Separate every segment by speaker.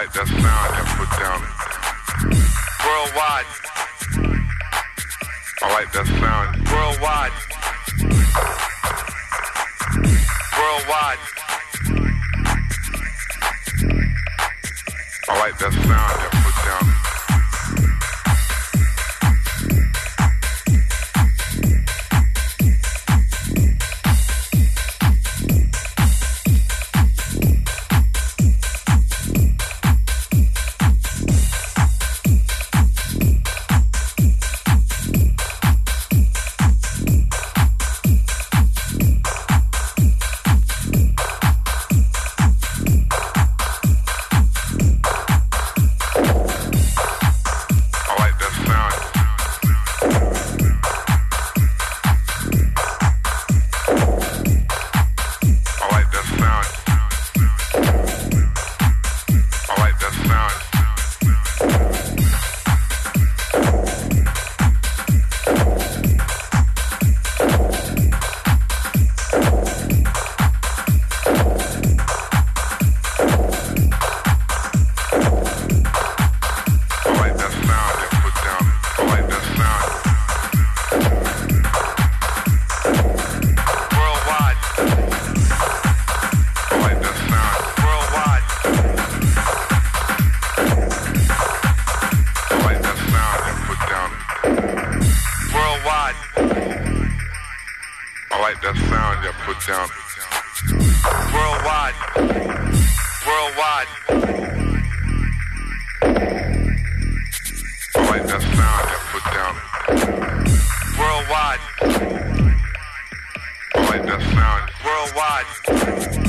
Speaker 1: fight that sound can put down. Worldwide. I like that sound. Worldwide. Worldwide. I like that sound put down. Worldwide. Worldwide. I like that sound I put down. Worldwide. I like that sound. Worldwide.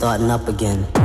Speaker 2: Starting up again.